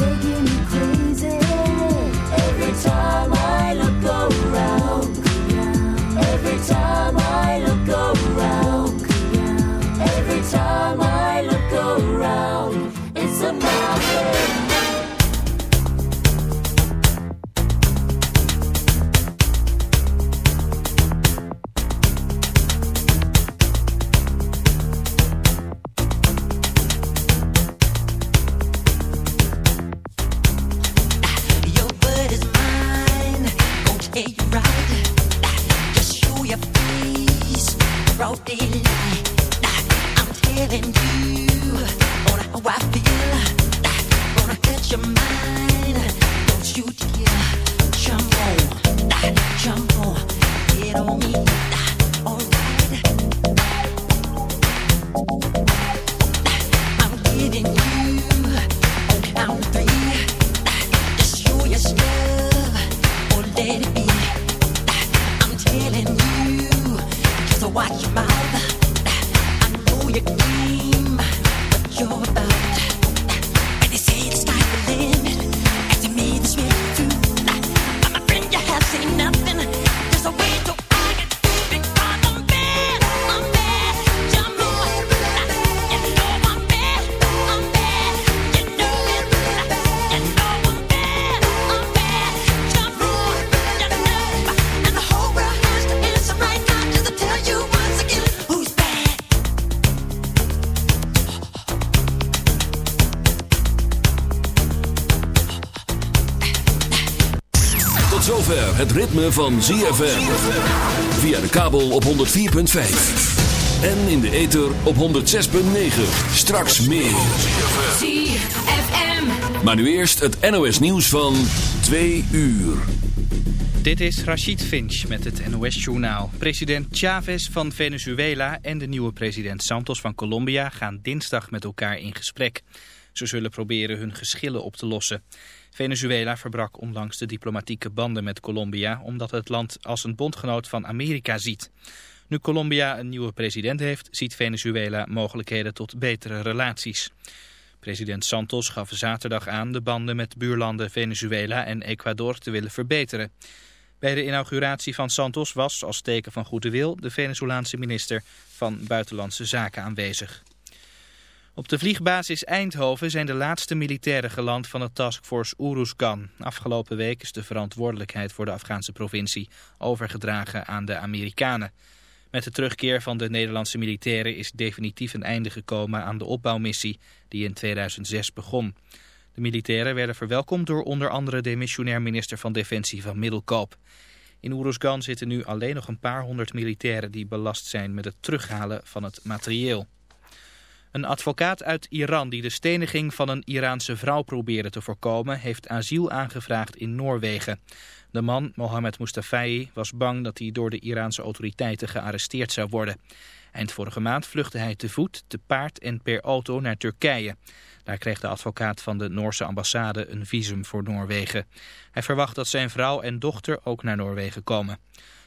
het ritme van ZFM. Via de kabel op 104.5. En in de ether op 106.9. Straks meer. ZFM. Maar nu eerst het NOS nieuws van 2 uur. Dit is Rachid Finch met het NOS-journaal. President Chavez van Venezuela en de nieuwe president Santos van Colombia gaan dinsdag met elkaar in gesprek. Ze zullen proberen hun geschillen op te lossen. Venezuela verbrak onlangs de diplomatieke banden met Colombia... omdat het land als een bondgenoot van Amerika ziet. Nu Colombia een nieuwe president heeft... ziet Venezuela mogelijkheden tot betere relaties. President Santos gaf zaterdag aan de banden met buurlanden Venezuela en Ecuador te willen verbeteren. Bij de inauguratie van Santos was, als teken van goede wil, de Venezolaanse minister van Buitenlandse Zaken aanwezig. Op de vliegbasis Eindhoven zijn de laatste militairen geland van de taskforce Uruzgan. Afgelopen week is de verantwoordelijkheid voor de Afghaanse provincie overgedragen aan de Amerikanen. Met de terugkeer van de Nederlandse militairen is definitief een einde gekomen aan de opbouwmissie die in 2006 begon. De militairen werden verwelkomd door onder andere de missionair minister van Defensie van Middelkoop. In Uruzgan zitten nu alleen nog een paar honderd militairen die belast zijn met het terughalen van het materieel. Een advocaat uit Iran die de steniging van een Iraanse vrouw probeerde te voorkomen... heeft asiel aangevraagd in Noorwegen. De man, Mohammed Mustafai, was bang dat hij door de Iraanse autoriteiten gearresteerd zou worden. Eind vorige maand vluchtte hij te voet, te paard en per auto naar Turkije. Daar kreeg de advocaat van de Noorse ambassade een visum voor Noorwegen. Hij verwacht dat zijn vrouw en dochter ook naar Noorwegen komen.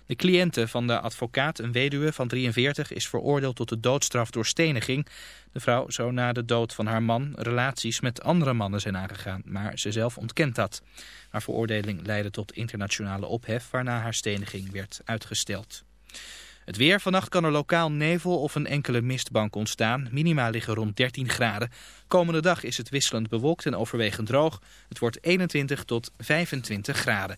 De cliënte van de advocaat, een weduwe van 43, is veroordeeld tot de doodstraf door steniging. De vrouw zou na de dood van haar man relaties met andere mannen zijn aangegaan, maar ze zelf ontkent dat. Haar veroordeling leidde tot internationale ophef, waarna haar steniging werd uitgesteld. Het weer. Vannacht kan er lokaal nevel of een enkele mistbank ontstaan. Minima liggen rond 13 graden. Komende dag is het wisselend bewolkt en overwegend droog. Het wordt 21 tot 25 graden.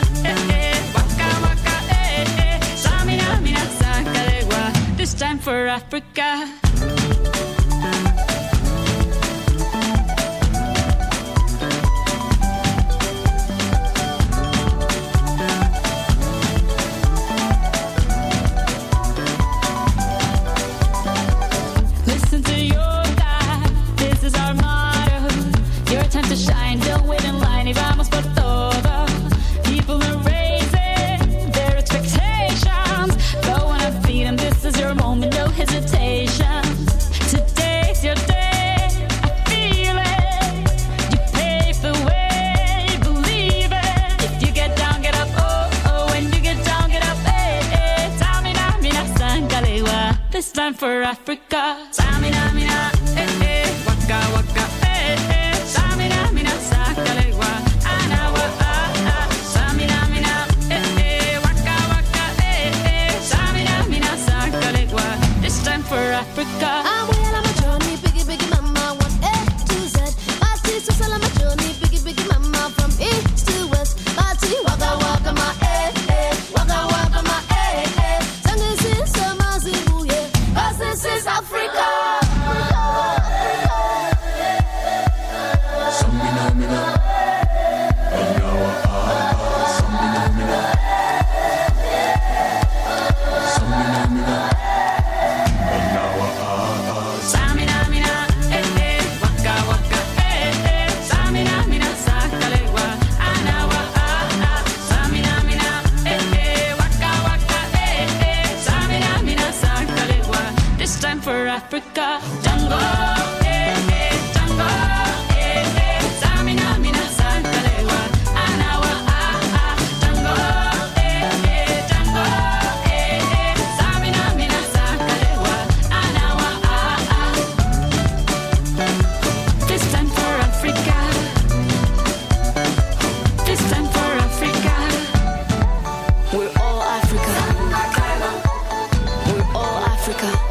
Samina, mina, sakalegua. This time for Africa. Africa.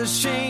the shame.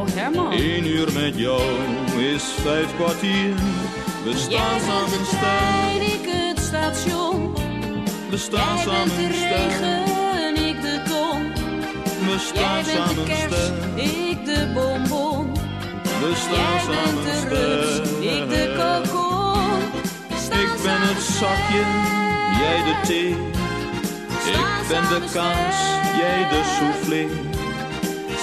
Oh Herman, Eén uur met jou is vijf kwartier. We jij staan bent samen de trein, ik het station. we staan Jij bent samen de sterk. regen, ik de ton. We Jij staan bent de samen kers, sterk, ik de bonbon. we Jij staan bent samen de rups, ik de kokon. Staan Ik ben het samen zakje, jij de thee. Ik ben de kaas, jij de soufflé.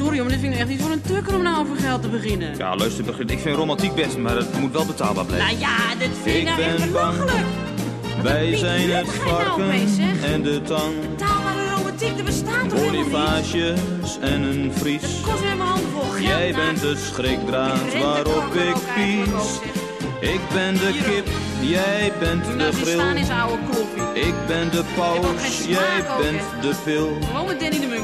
Sorry, maar dit vind ik echt niet voor een tukker om nou over geld te beginnen. Ja, luister, begin- ik vind romantiek best, maar het moet wel betaalbaar blijven. Nou ja, dit vind ik Ik nou echt belachelijk. Wij zijn het nou varken en de tang. Betaalbare romantiek, er bestaat toch? Bonifages en een vries. Het kost weer mijn handen vol geld. Jij nou. bent de schrikdraad waarop ik pies. Ik ben de kip, jij bent de nou staan grill. in zijn oude kloffie. Ik ben de paus, jij bent de pil.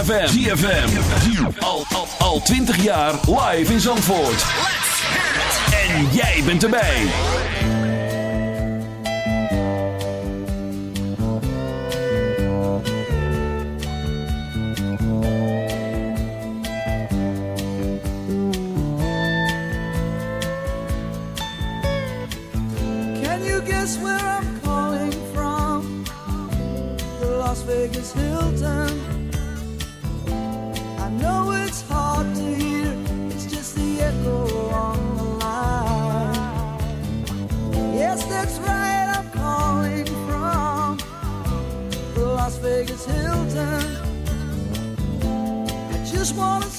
ZFM. ZFM. Al, al, al 20 jaar live in Zandvoort. En jij bent erbij. Can you guess where I'm calling from? The Las Vegas Hilton. Vegas Hilton. I just want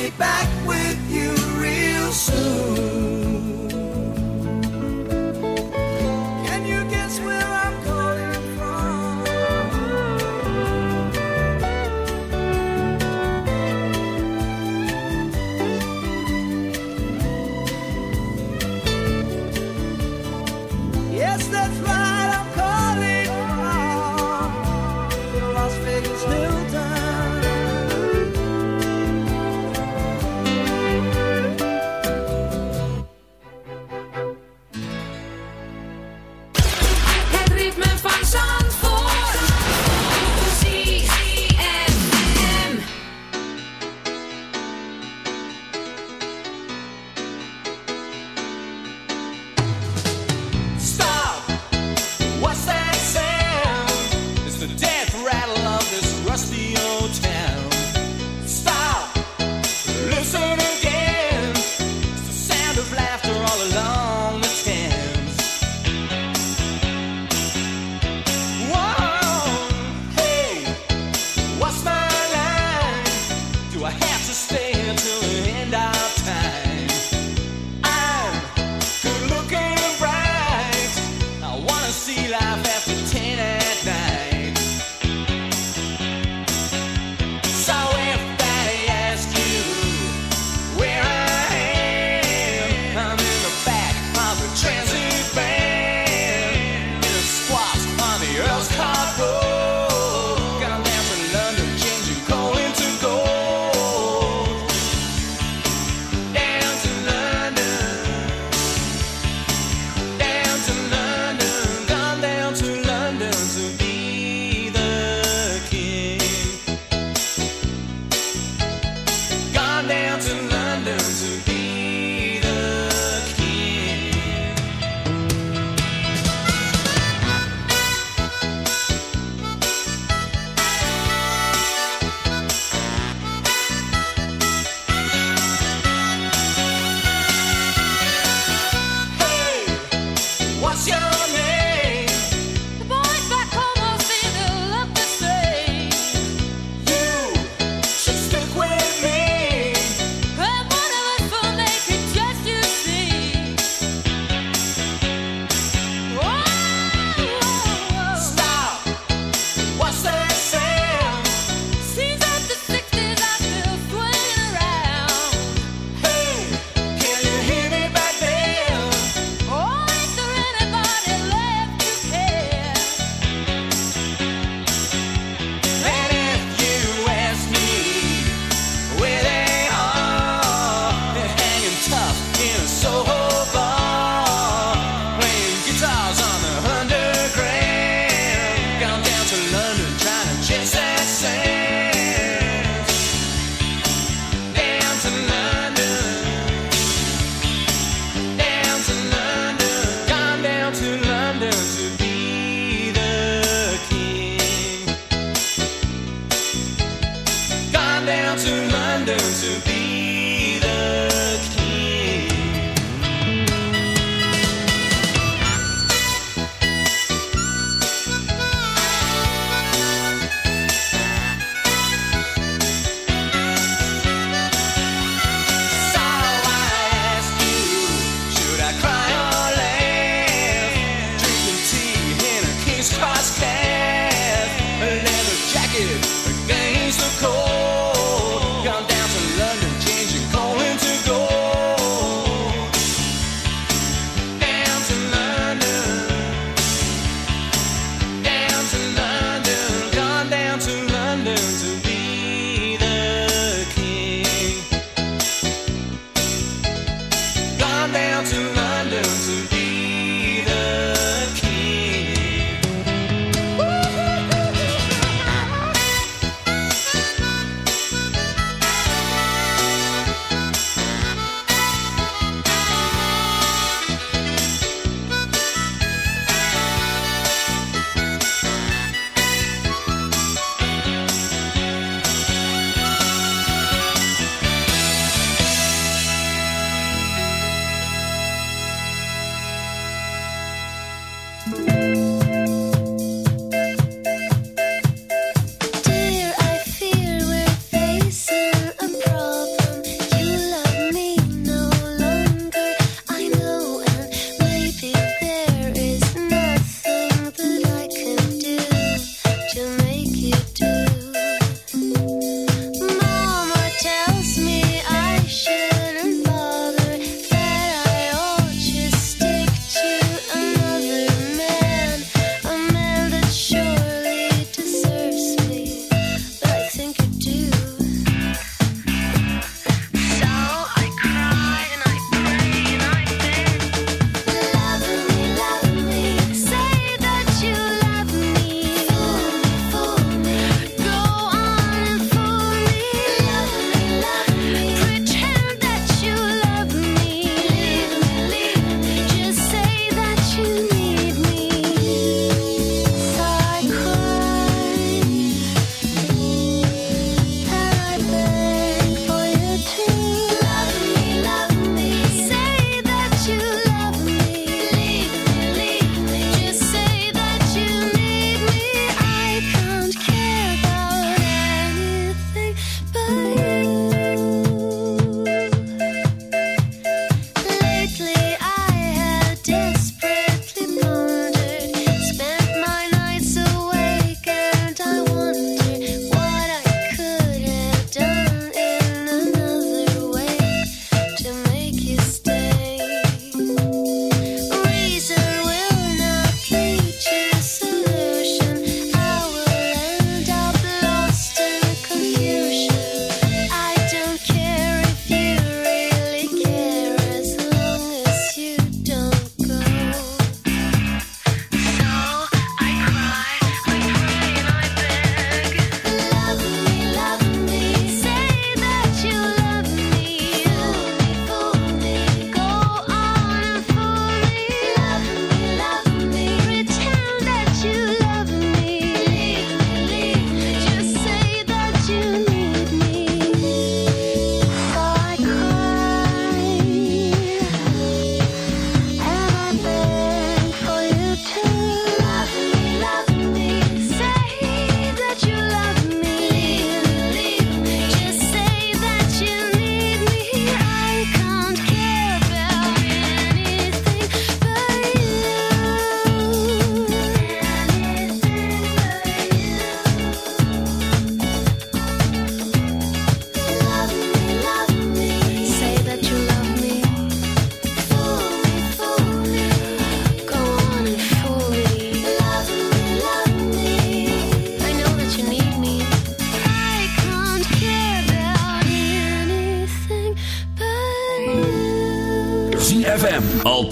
be back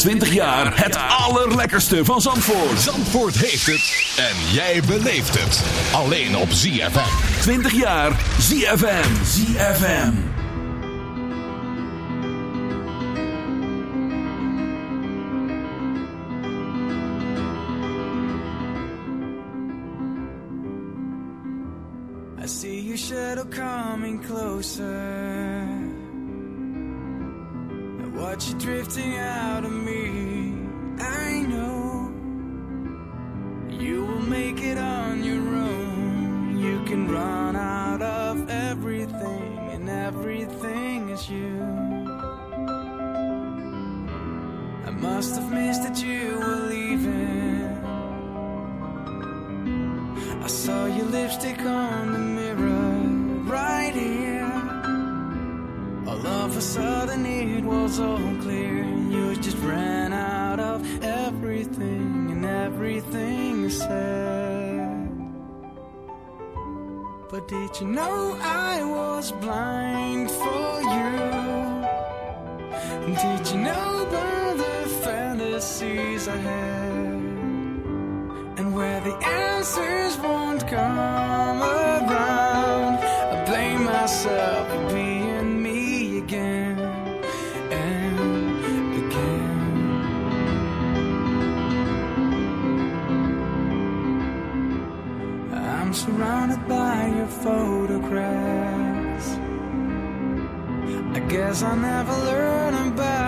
20 jaar het allerlekkerste van Zandvoort. Zandvoort heeft het en jij beleeft het. Alleen op ZFM. 20 jaar ZFM. ZFM. I see your shadow coming closer. I watch drifting out of me. Did you know I was blind for you? Did you know about the fantasies I had? And where the answers won't come around, I blame myself. guess I'll never learn about